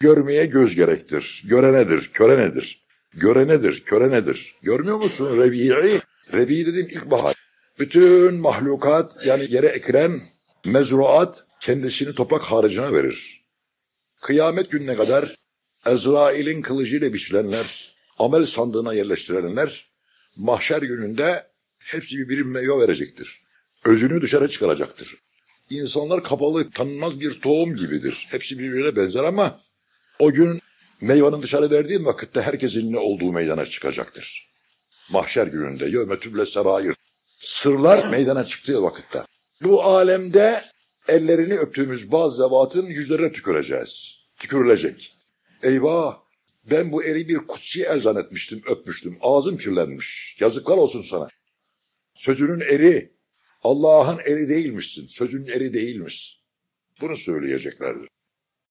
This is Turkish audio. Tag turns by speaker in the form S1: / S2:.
S1: Görmeye göz gerektir. Görenedir, körenedir. Görenedir, körenedir. Görmüyor musun Rebi'i? Rebi dediğim ilkbahar. Bütün mahlukat yani yere ekilen mezruat kendisini toprak haricine verir. Kıyamet gününe kadar Ezrail'in kılıcıyla biçilenler, amel sandığına yerleştirilenler, mahşer gününde hepsi bir birim meyve verecektir. Özünü dışarı çıkaracaktır. İnsanlar kapalı, tanınmaz bir tohum gibidir. Hepsi birbirine benzer ama o gün meyvanın dışarı verdiğin vakitte herkesin ne olduğu meydana çıkacaktır. Mahşer gününde yevmetüble serair. Sırlar meydana çıktığı vakitte. Bu alemde ellerini öptüğümüz bazı zevatın yüzlerine tüküreceğiz. Tükürülecek. Eyvah ben bu eli bir kutsi el zannetmiştim, öpmüştüm. Ağzım kirlenmiş. Yazıklar olsun sana. Sözünün eri, Allah'ın eri değilmişsin. Sözünün eri değilmiş. Bunu söyleyeceklerdir.